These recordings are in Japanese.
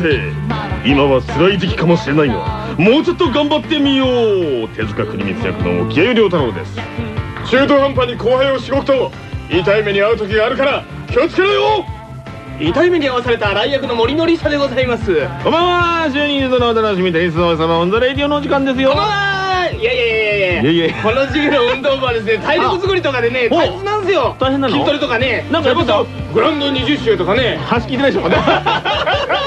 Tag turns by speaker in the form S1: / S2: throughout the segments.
S1: 年生今は辛い時期かもしれないがもうちょっと頑張ってみよう。手塚国光役の置鮎龍太郎です。中途半端に後輩をしごくと痛い目に遭う時があるから気をつけろよ。
S2: 痛い目に遭わされた荒井役の森訓久でございます。
S1: こんばんは12日のお楽しみテニスの王子様オンザレイディオのお時間ですよ。
S2: こんばんはいやいやいや。いや
S1: いやいや。
S2: この時期の運動部はですね。体力作りとかでね
S1: お
S2: 大切なんですよ。
S1: 大変なの？
S2: 筋トレとかね
S1: なんかやってた？
S2: それこそグラウンド20周とかね。
S1: 話聞いてないでしょ？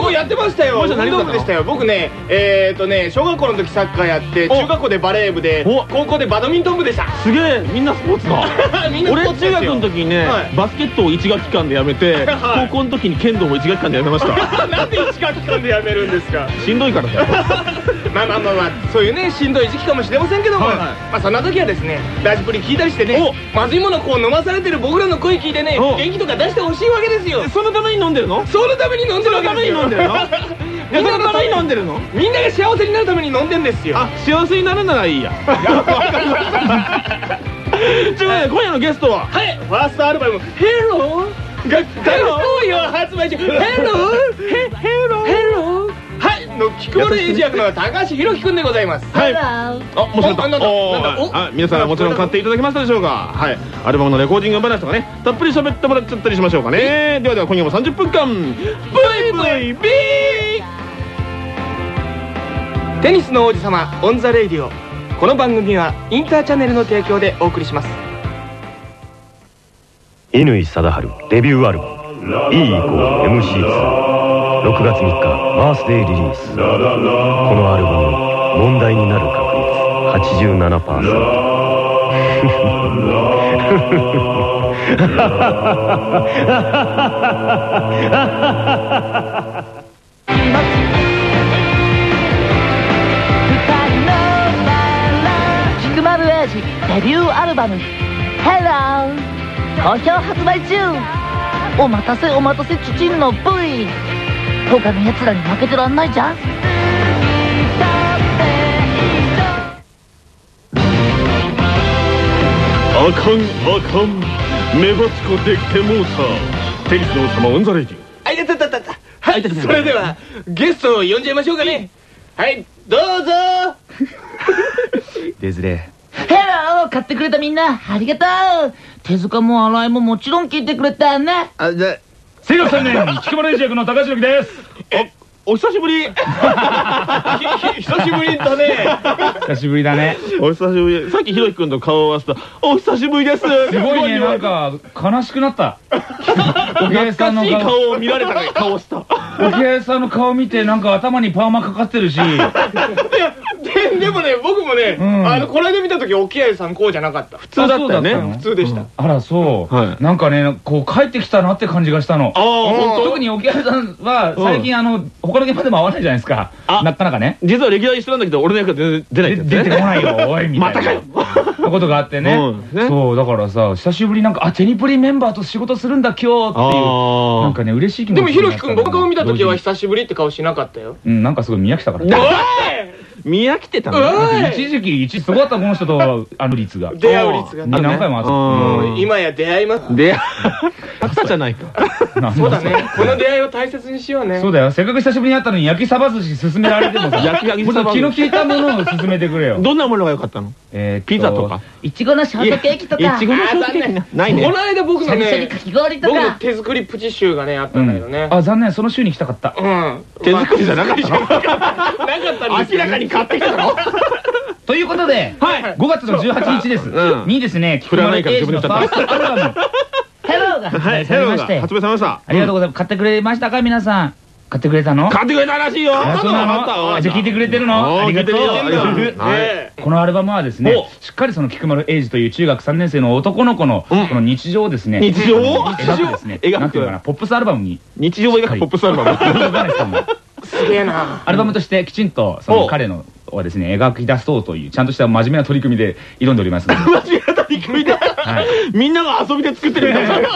S2: 僕やってましたよ。運動部でしたよ。僕ねえーっとね小学校の時サッカーやって
S1: お。
S2: 中学校でバレー部で
S1: お。
S2: 高校でバドミントン部でした。
S1: すげえ。みんなスポーツだ 俺中学の時にね、
S2: はい。
S1: バスケットを1学期間でやめて、
S2: はい。
S1: 高校の時に剣道も1学期間でやめました。
S2: なんで1学期間でやめるんですか？
S1: しんどいからだよ。
S2: まあまあまあまあそういうねしんどい時期かもしれませんけども、まあそんな時はですねラジプリ聞いたりしてね
S1: お。
S2: まずいものをこう飲まされてる僕らの声聞いてね
S1: お。
S2: 元気とか出してほしいわけですよ。
S1: そのために飲んでるの？
S2: そのために飲んでるわけですよ
S1: んでるの？いやそのために飲んでるの？
S2: みんなが幸せになるために飲んでんですよ。
S1: あ幸せになるならいいや。と いう今夜のゲストは？
S2: はい。ファーストアルバム「ヘローが大好評発売中ヘローヘローヘローはいの菊丸英二役の高橋宏樹くんでございます。
S1: はい。あもしかした
S2: あ
S1: 皆さんもちろん買っていただけましたでしょうか？はい。アルバムのレコーディング話とかねたっぷり喋ってもらっちゃったりしましょうかね。ではでは今夜も30分間。ブイブイビー。
S2: テニスの王子様オン・ザ・レイディオ。この番組はインターチャネルの提供でお送りします。
S3: 乾貞治デビューアルバム「E 6月3日バースデーリリース。このアルバム問題になる確率87%
S4: 菊丸英二デビューアルバム「Hello」好評発売中。お待たせお待たせチチンの V 他の奴らに負けてらんないじゃん。
S1: あかんあかん目バチコできてもうさテニスの王様オンザレイジ
S2: あいたたたたはいそれではゲストを呼んじゃいましょうかね。はいどうぞ。
S3: デズレ。
S4: ヘロー買ってくれたみんなありがとう。手塚も新井ももちろん聞いてくれたね。
S1: あじゃ
S5: あ1603年、菊丸英ジ役の高橋由です。
S1: お久しぶり。
S2: 久しぶりだね。
S5: 久しぶりだね。
S1: お久しぶり。さっきひろきくんと顔を合わせた。お久しぶりです。
S5: すごいね。なんか悲しくなった。お客さんの顔
S1: 顔を見られた顔。した。
S5: お客さんの顔見てなんか頭にパーマかかってるし。
S2: ででもね僕もね、
S5: うん。
S2: あのこの間見た時沖合さんこうじゃなかった。普
S1: 普通だったよね。
S2: 普通でした、
S5: あらそう、
S1: はい。
S5: なんかねこう帰ってきたなって感じがしたの。
S1: ああ本
S5: 特に沖原さんは最近あの他の現場でも会わないじゃないですか。
S1: あ
S5: なかなかね。
S1: 実は歴代一緒なんだけど俺の役は全然出ない
S5: 出てこないよ おいみたいな。
S1: またかよ。
S5: ことがあってね。そうだからさ久しぶりなんかあテニプリメンバーと仕事するんだ今日っていう
S1: あ
S5: なんかね嬉しい気持ち
S2: でもひろきくん僕の顔見た時は久しぶりって顔しなかったよ。
S5: にうんなんかすごい見飽きたから。
S1: だ見飽きてたの？
S5: 一時期一すごかったこの人と あの率が。
S2: 出会う率が
S5: に何回も会って
S1: うん。
S2: もう今や出会います。
S1: であったじゃないか。
S2: そうだね。この出会いを大切にしようね。
S5: そうだよ。せっかく久しぶりに会ったのに焼きサバ寿司勧められてもさ。
S1: 焼き焼きサ
S5: 気の利いたものを勧めてくれよ。
S1: どんなものが良かったの？
S5: え
S1: ピザとか。
S4: いちごのショートケーキとか。
S1: いちごのショートケーキ。なないね。
S2: この間僕のね
S4: かき氷と
S2: 僕の
S4: か
S2: 手作りプチシューがねあった
S5: うん
S2: だけどね。
S5: ん。あ残念。その週に来たかった。
S2: うん。
S1: 手作りじゃなかったの？
S2: なかったんです
S1: 明らかに買ってきただろ
S5: ということで
S1: はい。
S5: 5月の18日です。
S1: う。ん。
S5: にですね
S1: 振らないから自分で
S5: 菊丸英二のファーストアルバム。
S4: Hello が。発
S1: はい
S4: 売さ
S1: ヘロが。
S4: れまして。
S1: 発売されました
S5: ありがとうございます。買ってくれましたか？皆さん。買ってくれたの？
S1: 買ってくれたらしいよ。
S5: あそうなの？あじゃあ聞いてくれてるの？
S1: あ
S5: りがとう。このアルバムはですね
S1: お。
S5: しっかりその菊丸英二という中学3年生の男の子のこ
S1: うん。
S5: の日常をですね
S1: 日常？
S5: 描くですね。
S1: 日常
S5: なんていうのかな？ポップスアルバムに。
S1: 日常を描くポップスアルバム
S5: す
S2: げえな。
S5: アルバムとしてきちんとその
S1: お
S5: 彼のをですね描き出そうというちゃんとした真面目な取り組みで挑んでおりますので。
S1: 間違えた取り組みで。
S5: はい。
S1: みんなが遊びで作ってるみたいな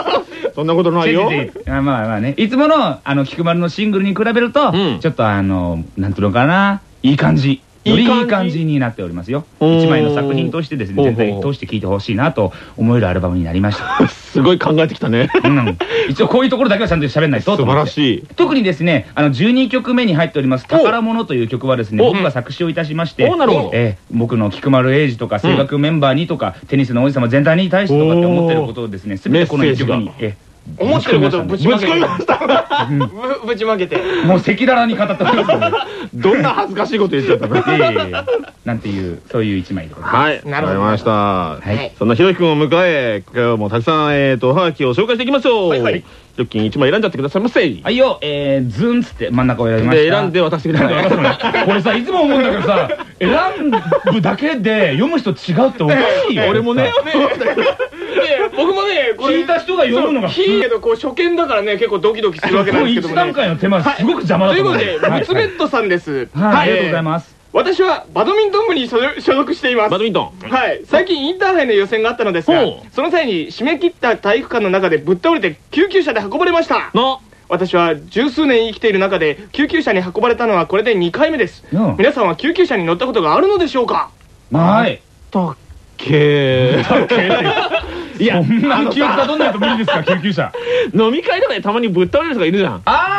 S1: そんなことないよ。
S5: あまあまあね。いつものあの菊丸のシングルに比べると、
S1: うん。
S5: ちょっとあのなんていうのかな。いい感じよりいい感じになっておりますよ。一枚の作品としてですね全体通して聴いてほしいなと思えるアルバムになりました。
S1: すごい考えてきたね。
S5: うん。一応こういうところだけはちゃんと喋んないと。
S1: 素晴らしい。
S5: 特にですねあの12曲目に入っております「宝物」という曲はですね
S1: お。
S5: 僕が作詞をいたしましてえー僕の菊丸英二とか声楽メンバーにとか、テニスの王子様全体に対してとかって思ってることをですね全てこの一曲にえ
S2: 思ってることをぶちまけて。
S1: ぶちました
S2: ぶぶちまけて。
S5: もう赤裸々に語ったんですよね
S1: どんな恥ずかしいこと言っちゃったの
S5: なんていうそういう一枚でございます
S1: はい、
S2: なるほど。
S1: わかりました。
S5: はい。
S1: そんなひろきくんを迎え、今日もたくさん、えっと、おはがきを紹介していきましょう。
S2: はいはい
S1: ひろきくん一枚選んじゃってくださいませ。
S5: はいよ、えー、ズンっつって真ん中を選びました。
S1: で、選んで渡してください。
S5: これさいつも思うんだけどさ選ぶだけで読む人違うっておかしいよ。
S1: 俺もね、
S2: ね僕もねこれ
S5: 聞いた人が読むのが。
S2: そう聞いけどこう初見だからね結構ドキドキするわけなんですけど
S5: 一
S2: もね。
S5: 段階の手間す。ごく邪魔だと思う
S2: ということで、ムツベットさんです。
S5: はい、ありがとうございます。
S2: 私はバドミントン部に所属しています
S1: バ。ドミントン？
S2: はい、最近インターハイの予選があったのですがその際に締め切った体育館の中でぶっ倒れて救急車で運ばれました。
S1: の、
S2: 私は十数年生きている中で救急車に運ばれたのはこれで2回目です。
S5: うん
S2: 皆さんは救急車に乗ったことがあるのでしょうか？
S5: はい。
S1: たっけ？
S5: いや、そんなに気を使どんないと無理ですか、救急車。
S1: 飲み会とかでたまにぶっ倒れる人がいるじゃん。
S5: あ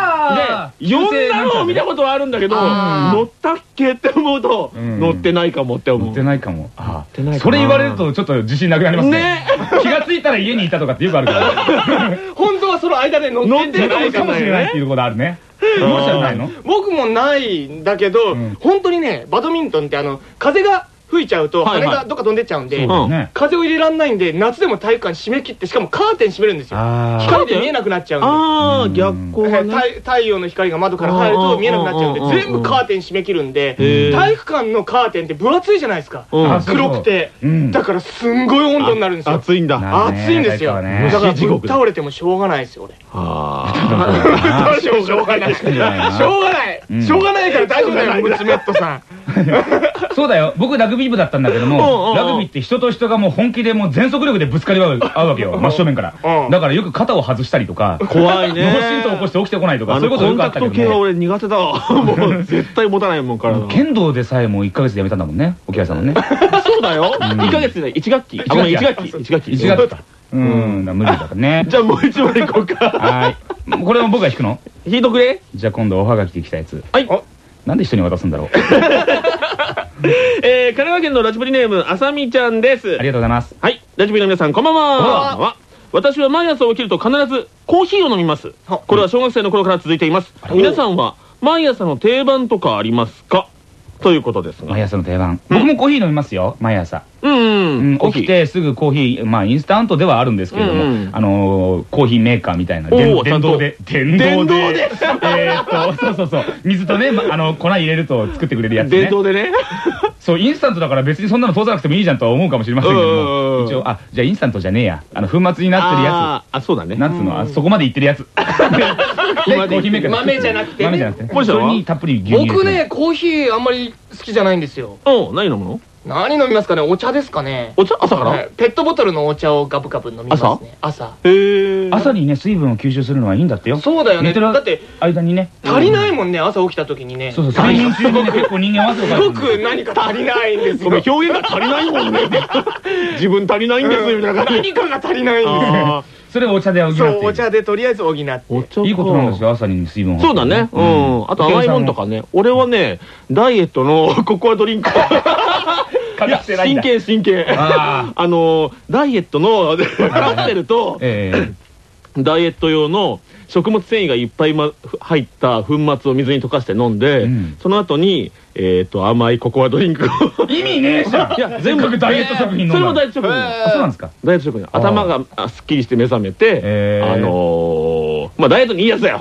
S1: で、呼んだのを見たことはあるんだけど、乗ったっけって思うと、
S5: うん
S1: 乗ってないかもって思う。
S5: 乗ってないかも。あ
S1: てないかな
S5: それ言われるとちょっと自信なくなりますね
S1: ね。
S5: 気がついたら家にいたとかってよくあるから。
S2: 本当はその間で乗ってないかも
S5: しれないっていうことあるね。
S2: 僕もないんだけど、
S5: うん
S2: 本当にねバドミントンってあの風が吹いちゃうと羽がどっか飛んでっちゃうんで。風を入れらんないんで夏でも体育館閉め切ってしかもカーテン閉めるんですよ。
S5: あ
S2: 光で見えなくなっちゃうんで。
S1: あー、
S5: うん
S1: 逆光がね。
S2: 太太陽の光が窓から入ると見えなくなっちゃうんで全部カーテン閉め切るんで体育館のカーテンって分厚いじゃないですか。黒くて。
S5: うん。
S2: だからすんごい温度になるんですよ。
S1: 暑いんだ。
S5: な
S2: 暑いんですよ。だから倒れてもしょうがないですよ俺。
S1: あ
S2: しょうがない。しょうがない。
S5: うん。
S2: しょうがないから大丈夫だよムツメットさん
S5: そうだよ。僕ラグビー部だったんだけどもラグビーって人と人がもう本気でもう全速力でぶつかり合うわけよ。真正面から
S2: うん。
S5: だからよく肩を外したりとか、
S1: ー怖いね。
S5: 脳震盪起こして起きてこないとか、
S1: あ
S5: そういうことよくあったけど
S1: 系は俺苦手だわ。もう絶対持たないもんから。
S5: 剣道でさえもう1ヶ月でやめたんだもんね。沖合さんもね。
S1: そうだよ。1ヶ月で1学期。あ、ごめん、1学期。1学期。
S5: 1月か。うん、無理だからね。
S1: じゃあもう一枚いこうか。
S5: はい。これも僕が弾くの？
S1: 引いとくれ。
S5: じゃあ今度おはがきで来たやつ。
S1: はい。
S5: なんで人に渡すんだろう。
S1: えー、神奈川県のラジプリネーム、あさみちゃんです。
S5: ありがとうございます。
S1: はい。ラジプリの皆さん、こんばんは。私は毎朝起きると必ずコーヒーを飲みます。これは小学生の頃から続いています。皆さんは毎朝の定番とかありますか？ということですが。
S5: 毎朝の定番。僕もコーヒー飲みますよ、毎朝。
S1: うん
S5: 起き。てすぐコーヒー、まあインスタントではあるんですけれども、あのーコーヒーメーカーみたいな、
S1: お
S5: 電動で、電動
S1: 電動で
S5: で、えーっと、そうそうそう、水とね、まあの、粉入れると作ってくれるやつね。
S1: 伝統でね。
S5: そう、インスタントだから別にそんなの通さなくてもいいじゃんとは思うかもしれませんけども、一応、あ、じゃあインスタントじゃねえや。あの、粉末になってるや
S1: あーあ、そうだ
S5: つ。
S1: ね。
S5: なんつうの、あそこまでいってるやつ。でコーヒーメーカーで
S2: 豆じゃなくてね
S5: 豆じゃなくて。それにたっぷり牛乳
S2: 僕ねコーヒーあんまり好きじゃないんですよ
S1: うん、何飲むの？
S2: 何飲みますかね？お茶ですかね？
S1: お茶？朝から？
S2: はいペットボトルのお茶をガブガブ飲みますね朝？
S1: へー。
S5: 朝にね、水分を吸収するのはいいんだってよ。
S2: そうだよね
S5: 寝てる
S2: だって
S5: 間にね。
S2: 足りないもんね朝起きた時にね
S5: そうそう、睡眠中にね、結構人間は汗をかいてる
S2: すごく何か足りないんですよ
S1: 表現が足りないもんね。自分足りないんです、みたいな感じ。
S2: 何かが足りないんですよ
S1: あ
S5: それをお茶で補っている
S2: そうお茶でとりあえず補って
S1: ーお茶か
S5: いいことなんですよ、朝に水分を。
S1: そうだね。うん。あと甘いもんとかね。俺はね、ダイエットのココアドリンク。
S5: いん
S1: 真
S5: だ。
S1: 剣真剣。
S5: あ
S1: あの、ダイエットの、カクテルと、
S5: え
S1: ダイエット用の食物繊維がいっぱいま入った粉末を水に溶かして飲んで、
S5: うん
S1: その後に、えっと、甘いココアドリンクを。
S5: え意味ねえじゃん
S1: いや、
S5: 全部ダイエット食品
S1: それもダイエット食品。
S5: あ、そうなんですか？
S1: ダイエット食品。頭があすっきりして目覚めて、あのー、まあダイエットにいいやつだよ。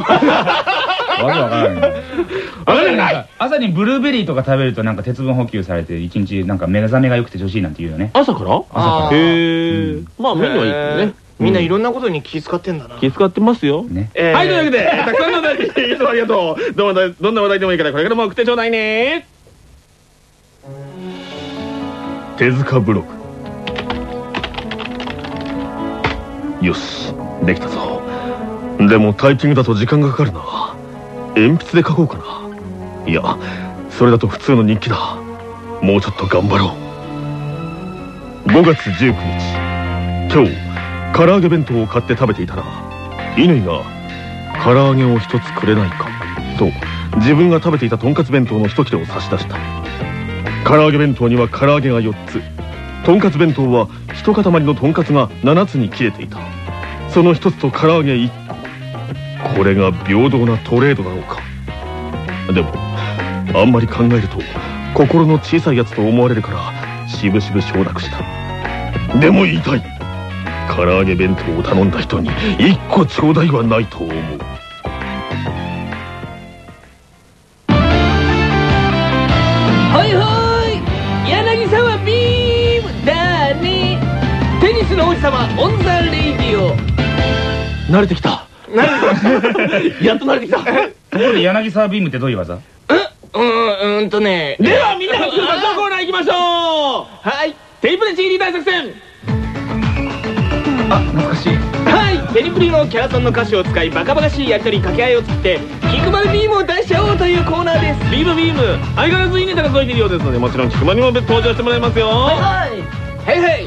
S5: わけわからない。
S1: わかんない
S5: 朝にブルーベリーとか食べるとなんか鉄分補給されて一日なんか目覚めが良くて女子いいなんて言うよね。
S1: 朝から？
S5: 朝から
S1: へえ。まあ、目にはいいけどね。
S2: みんないろ
S1: ん
S2: んなことに気遣ってんだな
S1: 気遣ってますよ。
S5: ね。
S2: えー
S1: はい、というわけで、たくさんのお題、いつもありがとう。どんなどんな話題でもいいから、これからも送ってちょうだいね。
S6: 手塚ブログよしできたぞでもタイピングだと時間がかかるな鉛筆で書こうかな。いやそれだと普通の日記だ。もうちょっと頑張ろう。5月19日。今日唐揚げ弁当を買って食べていたら乾が「唐揚げを一つくれないか」と自分が食べていたとんかつ弁当の一切れを差し出した。唐揚げ弁当には唐揚げが4つ。とんかつ弁当は一塊のとんかつが7つに切れていた。その1つと唐揚げ1これが平等なトレードなのか。でもあんまり考えると心の小さいやつと思われるからしぶしぶ承諾した。でも言いたい。唐揚げ弁当を頼んだ人に1個ちょうだいはないと思う。
S2: ほいほい。柳沢ビーム。だねテニスの王子様オンザレイディオ。
S6: 慣れてきた
S1: やっと慣れてきた。
S5: ところで柳沢ビームってどういう技？
S2: うんうんとね。
S1: ではみんなが通過したコーナー行きましょう。はい。テープで CD 大作戦。
S5: あ懐かしい。
S2: はい。テニプリのキャラソンの歌詞を使いバカバカしいやりとり掛け合いを作ってキクマルビームを出しちゃおうというコーナーです。
S1: ビームビーム。相変わらずいいネタが届いているようですのでもちろん菊間にも登場してもらいますよ。は
S2: はい。はい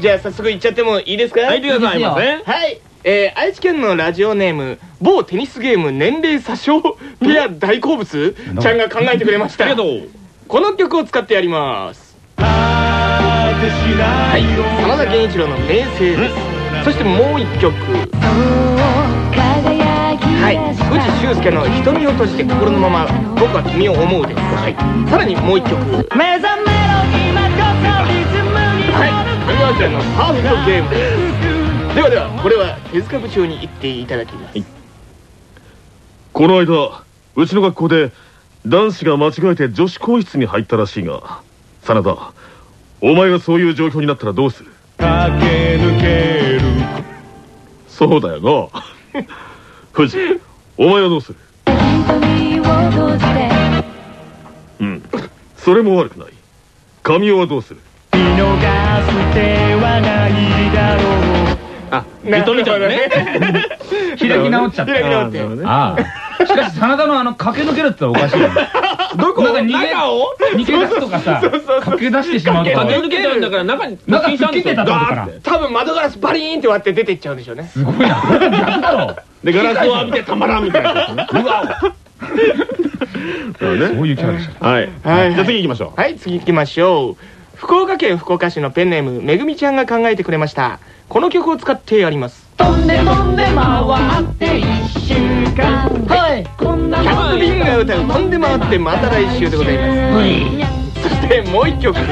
S2: じゃあ早速いっちゃってもいいですか？
S1: い行ってくださいません
S2: はい、えー、愛知県のラジオネーム某テニスゲーム年齢詐称ペア大好物？ちゃんが考えてくれました。
S1: ありがとう
S2: この曲を使ってやります。はい。真田源一郎の名声です。そしてもう一曲。はい。藤修介の瞳を閉じて心のまま僕は君を思うです、はい、さらにもう一曲。はい。谷川ちゃんのパーフェクトゲーム。ですではではこれは手塚部長に言っていただきます、
S6: この間うちの学校で男子が間違えて女子更衣室に入ったらしいが真田お前がそういう状況になったらどうする？駆け抜ける。そうだよな。藤お前はどうする？うん。それも悪くない。神尾はどうする？
S1: あリトルちゃんのね。
S5: 開き直っちゃった。
S2: 開き直って。
S5: ああしかし 真田のあの駆け抜けるってのはおかしいよ。ね
S1: どこ
S5: なんか逃げ
S1: 中を
S5: 逃げ出すとかさ駆け出してしまうとか。
S1: 駆け抜けちゃうんだから中に
S5: 中
S1: 突進しちゃうんですよ
S5: 突っ切ってたってことかな
S1: ガーって。
S2: 多分窓ガラスバリーンって割って出てっちゃうんでしょうね。
S5: すごいな。逆だろ
S1: でガラスを浴びてたまらんみたいな うわ
S6: そうね。
S5: そういうキャラでした。
S1: はい。
S2: はい。
S1: じゃあ次行きましょう。
S2: はい次行きましょう。福岡県福岡市のペンネームめぐみちゃんが考えてくれましたこの曲を使ってやります。
S7: 飛んで飛んで回って一週間。はい。こんな
S2: キャッツビンが歌う「飛んで回ってまた来週」でございます。
S7: はい
S2: そしてもう一曲。はい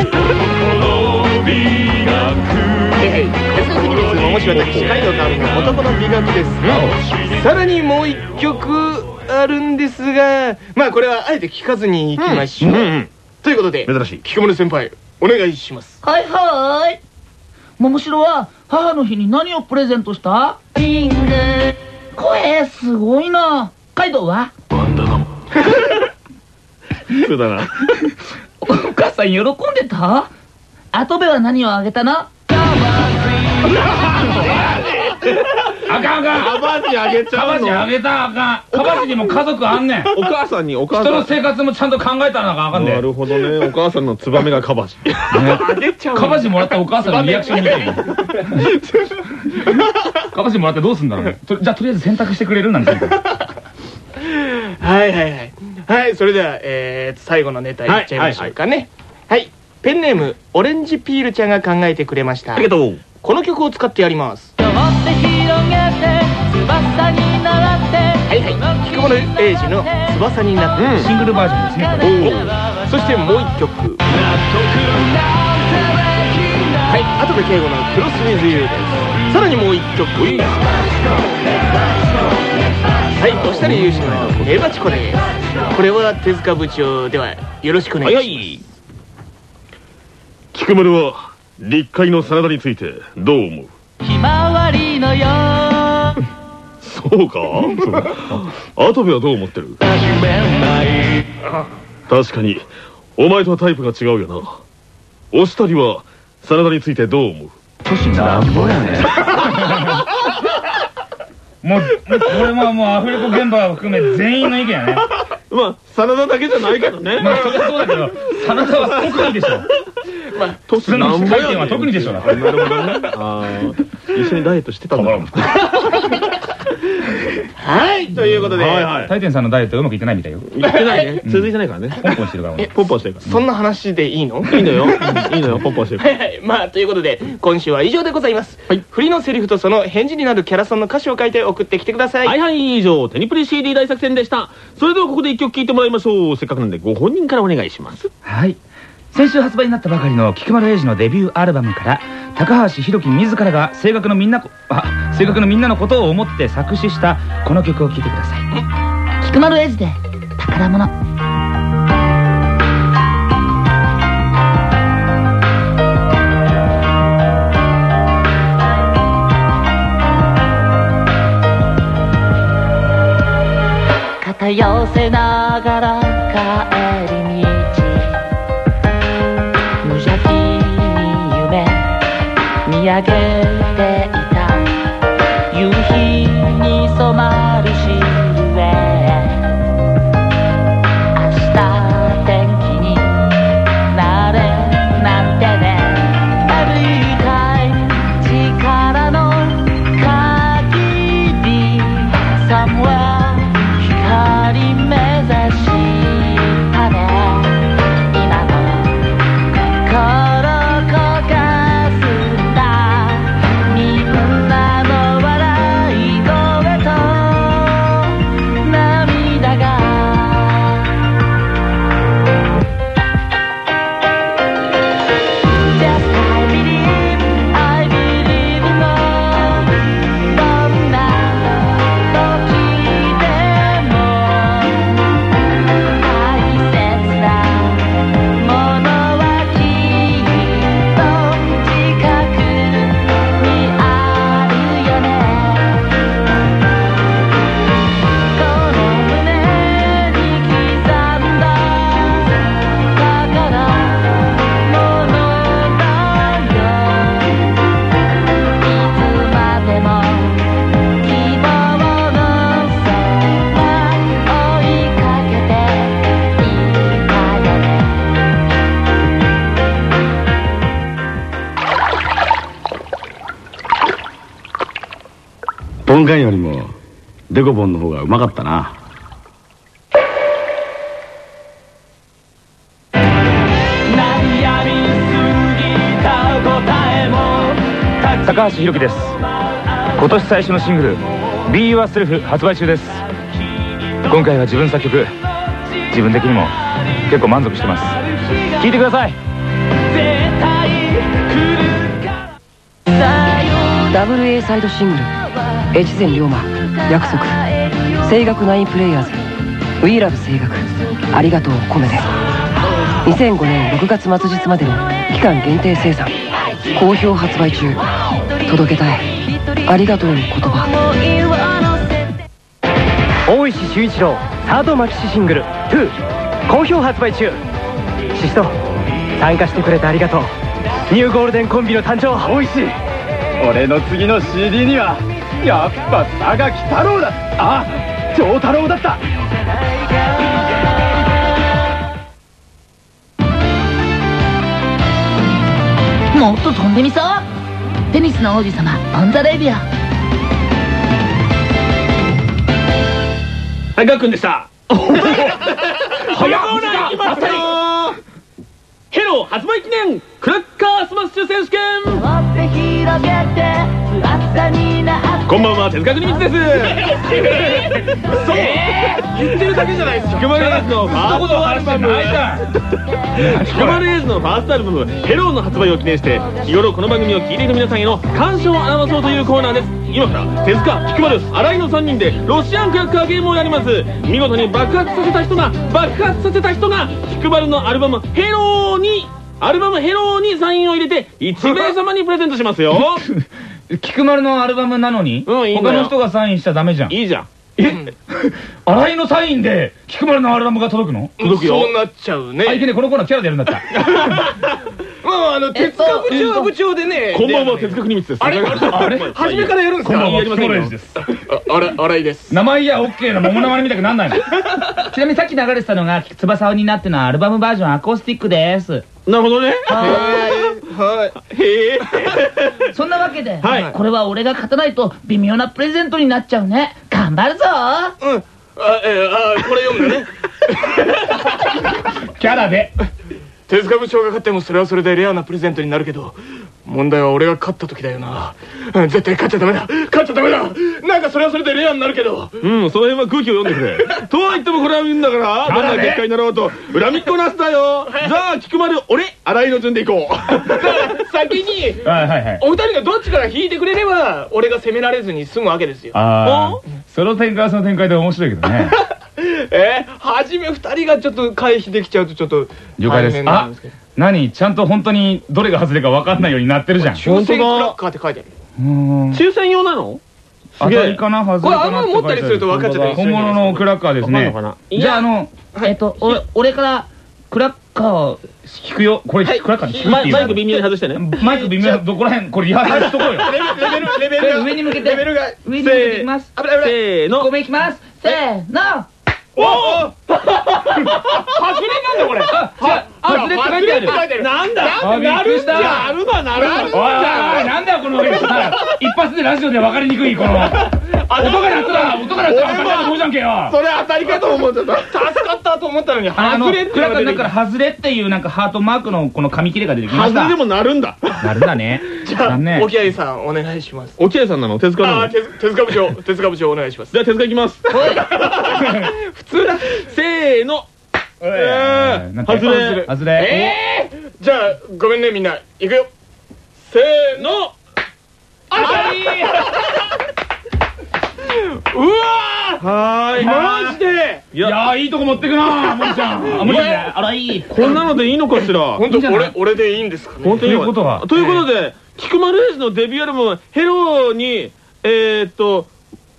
S2: はい手塚国立桃柴崎司会道香織の男の美学ですさらにもう一曲あるんですがまあこれはあえ。て聞かずにいきましょう、
S1: うんうん
S2: ということで
S6: 珍しい
S2: 菊村先輩お願いします
S7: はいはい桃城は母の日に何をプレゼントした？リング。声すごいな。カイドウは？
S1: そうだな。
S7: お母さん喜んでた？後部は何をあげたの
S5: あかんあかん。
S1: カバチあげち
S5: カ
S1: ゃうの？
S5: バチあげたらあかん。カバチにも家族あんねん。
S1: お母さんにお母
S5: 人の
S1: さ
S5: 生活もちゃんと考えたらなあかんで。
S1: んなるほどね。お母さんのツバメがカバチ。
S2: あげちゃう
S5: カバチもらったお母さんのリアクション見てみカバチもらってどうすんだろうね。とじゃあとりあえず洗濯してくれる？なんて
S2: はいはいはい。はいそれでは、えー、最後のネタいっちゃいましょうかね。はい、ペンネームオレンジピールちゃんが考えてくれました。
S1: ありがとう。
S2: この曲を使ってやります
S7: って広げて翼になって
S2: はいはい。菊丸英二の「翼になって」
S5: シングルバージョンですね。
S2: おおそしてもう一曲。はい。跡部圭吾の「クロスウィズユー」です。さらにもう一曲。はい。押したり優秀の「エバチコ」です。これは手塚部長ではよろしくお願いします。
S6: 菊丸は立会の真田についてどう思う？
S7: ひまわりのよ
S6: そうか？跡部はどう思ってる？確かにお前とはタイプが違うよな。押したりは真田についてどう思う？
S5: 年なんぼやね もう、もうこれももうアフレコ現場を含め全員の意見やね。
S1: まあ真田だけじゃないけどね。
S5: まあ、そりゃそうだけど、真田は特にでしょ。
S1: まあ都
S5: 普通の機械店は特にでしょだって
S1: なるほどね。一緒にダイエットしてたんだはいということで。
S6: はいはい。
S5: 大天さんのダイエットうまくいってないみたいよ。
S1: 言ってないね。続いてないからね。
S5: ポンポンしてるから。
S1: ポンポンしてるか
S2: そんな話でいいの？
S1: らいいのよ。うんいいのよ。ポンポンしてる。か
S2: はいはい。まあ、ということで、今週は以上でございます。
S1: はい。
S2: 振りのセリフとその返事になるキャラソンの歌詞を書いて送ってきてください。
S1: はいはい。以上テニプリ CD 大作戦でした。それではここで一曲聴いてもらいましょう。せっかくなんでご本人からお願いします。
S5: はい。先週発売になったばかりの菊丸英二のデビューアルバムから高橋宏樹自らが声楽のみんなこあ声楽のみんなのことを思って作詞したこの曲を聴いてください。
S7: 菊丸エイジで宝物。肩寄せながら
S8: ンカンよりもデコボンの方がうまかったな。
S5: 高橋宏樹です。今年最初のシングル「Be Yourself」発売中です。今回は自分作曲自分的にも結構満足してます。聴いてください。
S9: ダブル A サイドシングル越前龍馬約束。声楽ナインプレイヤーズ。We Love 声楽。ありがとうを込めて2005年6月末日までの期間限定生産。好評発売中。届けたい。ありがとうの言葉。
S10: 大石修一郎サードマキシシングル「2」好評発売中。シスト参加してくれてありがとう。ニューゴールデンコンビの誕生。
S8: 大石俺の次の CD にはやっぱ佐垣太郎だ。あ長太郎だった。
S7: もっと飛んでみそうテニスの王子様オンザレディオ
S1: はいガックンでした。早っコーナー行きますよヘロ発売記念クラッカースマッシュ選手権。こんばんは手塚国光です。そう。言ってるだけじゃないです菊丸英二のファーストアルバム。菊丸英二のファーストアルバム「ヘローの発売を記念して日頃この番組を聞いている皆さんへの感謝を表そうというコーナーです。今から手塚菊丸荒井の3人でロシアンクラッカーゲームをやります。見事に爆発させた人が爆発させた人が菊丸のアルバム「ヘローにアルバム「ヘローにサインを入れて1名様にプレゼントしますよ
S5: 菊丸のアルバムなのに、
S1: うんいいんだよ。
S5: 他の人がサインしちゃダメじゃん。
S1: いいじゃん。
S5: え 新井のサインで菊丸のアルバムが届くの？
S1: 届くよ。
S2: そうなっちゃうね。
S5: あいけねこのコーナーキャラでやるんだった
S2: まああの哲学部長は部長でね
S1: こんばんは哲学ニミツです。
S2: あれあれ？初めからやるんですか？
S1: こんばんは
S2: やりません
S1: です。
S2: あれ新井です。
S5: 名前やオッケーな桃生みたくなんないの。
S4: ちなみにさっき流れてたのが「翼をになってのアルバムバージョンアコースティックです。
S1: なるほどね。
S2: はい
S1: へえ。
S4: そんなわけで、
S1: はい。
S4: これは俺が勝たないと微妙なプレゼントになっちゃうね。頑張るぞ。
S2: うん。あえあこれ読んだね。
S5: キャラで。
S2: 哲学部長が勝ってもそれはそれでレアなプレゼントになるけど問題は俺が勝った時だよな。うん絶対勝っちゃダメだ。勝っちゃダメだ。なんかそれはそれでレアになるけど。
S1: うんその辺は空気を読んでくれ。とは言ってもこれは言うんだからどんな結果になろうと恨みっこなすだよ。じゃあ菊丸俺新井の順でいこう。
S2: 先に
S5: はいはいはい。
S2: お二人がどっちから引いてくれれば俺が責められずに済むわけですよ。
S5: ああその展開はその展開で面白いけどね
S2: え初め二人がちょっと回避できちゃうとちょっと
S5: 了解です。何？ちゃんと本当にどれが外れか分かんないようになってるじゃん。
S2: 抽選クラッカーって書いてある
S1: 抽選用なの？
S5: 当たりかな？外れかな？
S2: これあんま持ったりすると分かっちゃったりする
S5: 本物のクラッカーですね。
S4: じゃああのえっと俺俺からクラッカーを
S5: 引くよ。これクラッカーで引くっていう。
S1: マイク微妙に外してね。
S5: マイク微妙などこら辺これリハーサルしとこうよ。
S2: レベルレベル
S4: 上に向けて。
S2: レベルが
S4: 上に向けていきます。
S1: せーの。
S4: 1個目いきます。せーの
S2: おお外 れなんだこれ。
S4: は、ある
S2: 外れって書いてある。なんだ？
S5: あびっくりした。
S1: やるななる
S5: おいおいおいなんだよこの一発でラジオで分かりにくいこの。音が鳴ったら音が鳴ったら当たりだと思うじゃんけよ。
S1: それ当たりかと思ってた。
S2: 助かったと思ったのに外れって
S5: クラッカーの中
S2: か
S5: から外れっていうなんかハートマークのこの紙切れが出てきました。
S1: 外れでもなるんだ。
S5: なるんだね。
S2: じゃあ沖合さんお願いします。
S1: 沖合さんなの？手塚なの？
S2: あ手塚部長手塚部長お願いします。
S1: じゃあ手塚いきます。
S2: 普通だ。
S1: せーのえー外れ。
S5: 外れ。
S2: ええじゃあごめんねみんな。いくよ。せーの。あう。わ
S1: はーい。
S2: ーマジで。
S5: いやーいいとこ持ってくな森ちゃん。あ森ちゃん。ね
S4: あらいい。
S1: こんなのでいいのかしら？
S2: 本当俺俺でいいんですかね。
S1: 本当に？
S5: ということは。
S1: ということで菊丸英二のデビューアルバム「ヘロにえーっと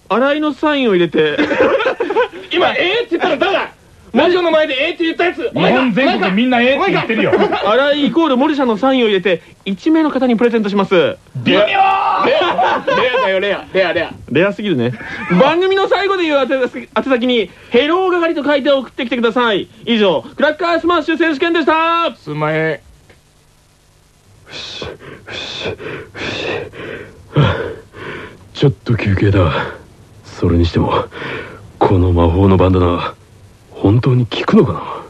S1: 新井のサインを入れて。
S2: 今ええって言ったら誰だ？ラジオの前でええって言ったやつ。
S5: 日本全国みんなええって言ってるよ。
S1: 新井イコール森社のサインを入れて1名の方にプレゼントします。
S2: 微妙レアレアだよレア。レアレア。
S1: レアすぎるね。番組の最後で言う宛先宛先に「ヘロー係」と書いて送ってきてください。以上クラッカースマッシュ選手権でした。
S2: すんまへ
S11: ちょっと休憩だ。それにしてもこの魔法のバンダナ本当に効くのか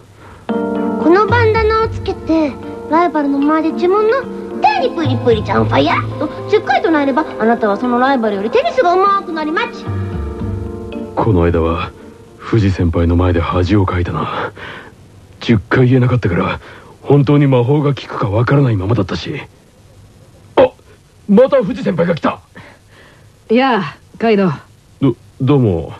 S12: このバンダナをつけてライバルの前で自分の「テニプリプリちゃんファイヤー!」としっかり唱えればあなたはそのライバルよりテニスが上手くなりまち
S11: なこの間は藤先輩の前で恥をかいたな。10回言えなかったから本当に魔法が効くかわからないままだったし。あまた藤先輩が来た。
S9: いやあカイド。
S11: どどうも。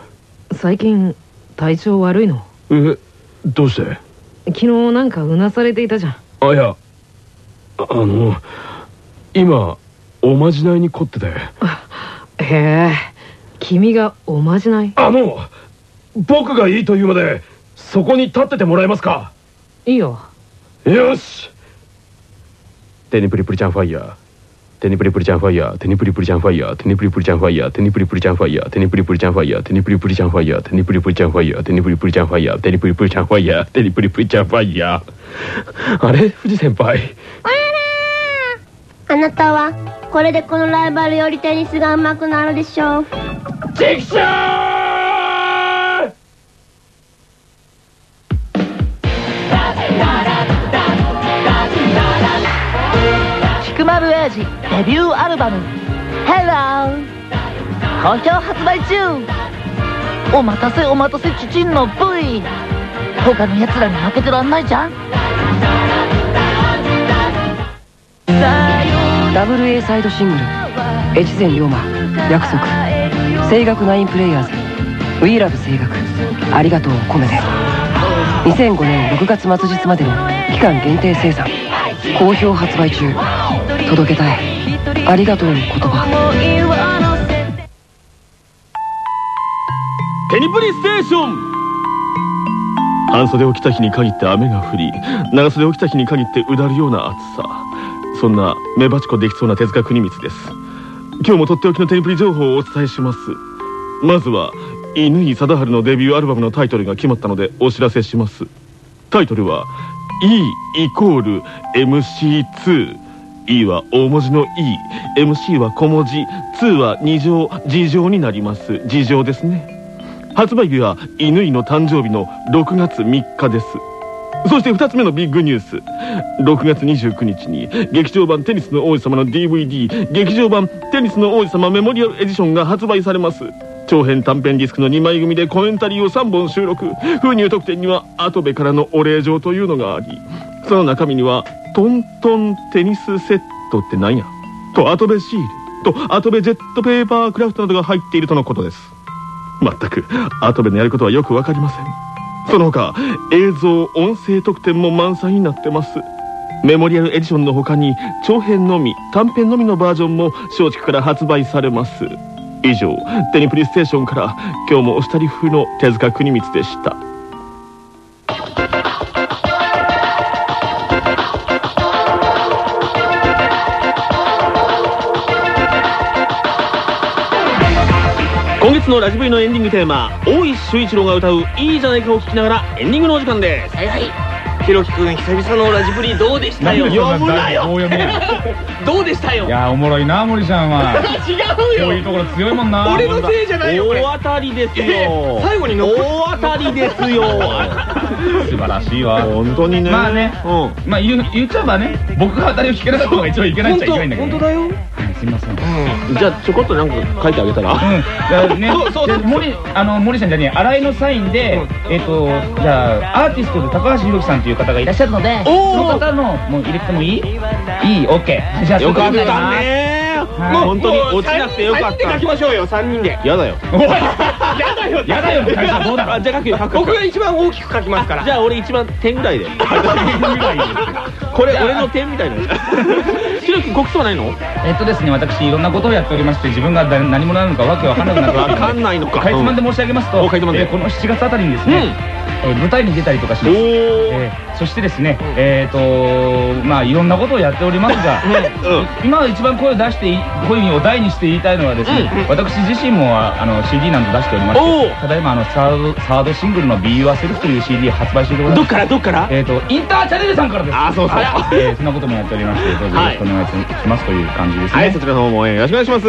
S9: 最近体調悪いの？
S11: えどうして？
S9: 昨日なんかうなされていたじゃん。
S11: あいやああの今おまじないに凝ってて。
S9: へえ君がおまじない？
S11: あの僕がいいというまでそこに立っててもらえますか？
S9: いいよ。
S11: よし。テニプリプリちゃんファイヤーテニプリプリちゃんファイヤーテニプリプリちゃんファイヤーテニプリプリちゃんファイヤーテニプリプリちゃんファイヤーテニプリプリちゃんファイヤーテニプリプリちゃんファイヤーテニプリプリちゃんファイヤーテニプリプリちゃんファイヤーテニプリプリちゃんファイヤーテニプリプリちゃんファイヤーあれ不二先輩
S12: あなたはこれでこのライバルよりテニスが上手くなるでしょう
S11: できちゃ
S7: 菊丸英二デビューアルバム「Hello」好評発売中。お待たせお待たせチチンの V 他のやつらに負けてらんないじゃん。
S9: WA サイドシングル越前龍馬約束。声楽ナインプレイヤーズ We Love 声楽。ありがとうを込めて2005年6月末日までの期間限定生産。好評発売中。届けたい。ありがとうの言葉。
S1: テニプリステーション。半袖を着た日に限って雨が降り長袖を着た日に限ってうだるような暑さ。そんな目バチコできそうな手塚国光です。今日もとっておきのテンプリ情報をお伝えします。まずは乾貞治のデビューアルバムのタイトルが決まったのでお知らせします。タイトルは E イコール MC2 E は大文字の EMC は小文字2は2乗事乗になります。事乗ですね。発売日は乾の誕生日の6月3日です。そして2つ目のビッグニュース。6月29日に劇場版テニスの王子様の DVD 劇場版テニスの王子様メモリアルエディションが発売されます。長編短編ディスクの2枚組でコメンタリーを3本収録。封入特典には跡部からのお礼状というのがありその中身にはトントンテニスセットってなんや？と跡部シールと跡部ジェットペーパークラフトなどが入っているとのことです。全く跡部のやることはよくわかりません。その他映像音声特典も満載になってます。メモリアルエディションの他に長編のみ短編のみのバージョンも松竹から発売されます。以上テニプリステーションから今日もお二人風の手塚国光でした。今月のラジブリのエンディングテーマ大石修一郎が歌う「いいじゃないか」を聴きながらエンディングのお時間です。
S2: はいはい。ひろきくん久々のラジブリどうでしたよ？
S5: 読むなよ
S2: どうでしたよ
S5: いやおもろいな森ちゃんは
S2: 違うよ
S5: こういうところ強いもんな
S2: 俺のせいじゃないよ
S1: 大当たりです
S2: え
S1: よ
S2: 最後に
S1: 大当たりですよ
S5: 素晴らしいわ
S1: 本当にね
S5: まあね
S1: うん
S5: まあ言う言っちゃえばね僕が当たりを聞けなかった方が一番いけないっちゃいけないんだけど
S2: 本当だよ
S5: はいすいません。
S1: じゃあちょこっとなんか書いてあげたら。
S5: うん、じゃあね、
S2: そうそうそう
S5: で森あの森さんじゃねえ新井のサインで、えっ、とじゃあアーティストで高橋宏樹さんという方がいらっしゃるのでその方のもう入れてもいい？いい？オッケー。じゃあ
S1: よかったね。
S5: はい
S1: もう本当に落ちなくてよかっ
S2: 3人で書
S1: た
S2: きましょうよ3人で
S1: やだよ
S2: やだよ
S5: やだよ
S1: じゃあ書く
S2: 僕が一番大きく書きますから
S1: じゃあ俺一番点ぐらいでこれ俺の点みたいなひろき告訴はないの
S5: えっとですね私いろんなことをやっておりまして自分が誰何者なのかわけわかんなくなって
S1: わかんないのか
S5: かいつまんで申し上げますと、この7月あたりにですね、えー舞台に出たりとかします。えーそしてですね、えっ、とまあいろんなことをやっておりますが、今一番声を出して声を大にして言いたいのはですね、私自身もああの CD なんと出しておりましてただいまあのサードサードシングルの「Be Yourself」という CD 発売中でござい
S1: どっからどっから？
S5: えっ、とインターチャネルさんからです。
S1: あそうそう
S5: えーそんなこともやっておりましてどうぞよろしくお願いします。とい。う感じですね、
S1: はい。そちらの方も応援よろしくお願いします。と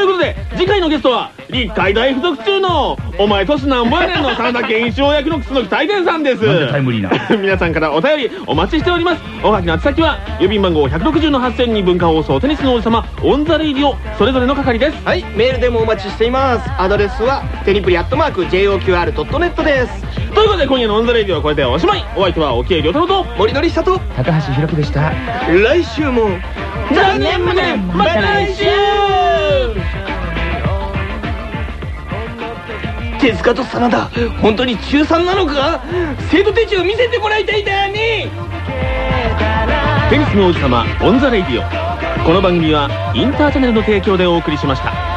S1: いうことで次回のゲストは立海大附属中のお前年なんぼやねんの真田弦一郎役の楠大典さんです。
S5: なんでタイムリーな。
S1: 皆さんからお便りお待ちしております。おはがきの宛先は郵便番号160の8000に文化放送テニスの王子様オンザレイディオそれぞれの係です。
S2: はいメールでもお待ちしています。アドレスはテニプリアットマーク JOQR.net です。
S1: ということで今夜のオンザレイディオはこれでおしまい。お相手は置鮎龍太郎と
S2: 森訓久と
S5: 高橋広樹でした。
S2: 来週も
S1: 残念無念また来週
S2: 手塚と真田本当に中3なのか？生徒手帳見せてもらいたいんだよね！
S1: テニスの王子様オンザレイディオ。この番組はインターチャネルの提供でお送りしました。